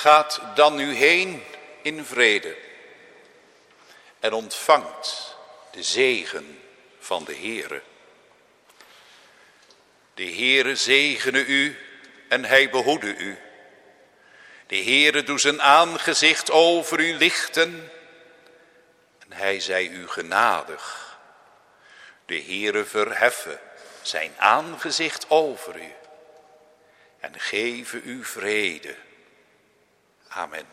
Gaat dan nu heen in vrede en ontvangt de zegen van de Heere. De Heere zegene u en hij behoede u. De Heere doet zijn aangezicht over u lichten en hij zij u genadig. De Heere verheffen zijn aangezicht over u en geven u vrede. Amen.